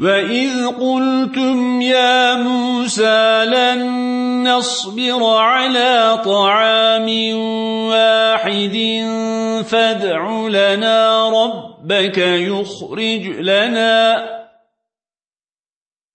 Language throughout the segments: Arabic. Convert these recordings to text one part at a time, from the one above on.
وَإِذْ قُلْتُمْ يَا مُوسَى لَن نَّصْبِرَ عَلَىٰ طَعَامٍ وَاحِدٍ فَادْعُ لَنَا رَبَّكَ يُخْرِجْ لَنَا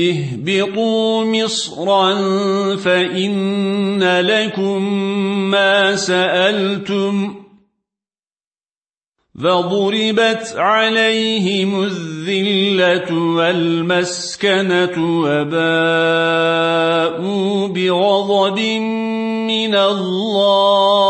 اهبطوا مصرا فإن لكم ما سألتم فضربت عليهم الذلة والمسكنة وباءوا بغضب من الله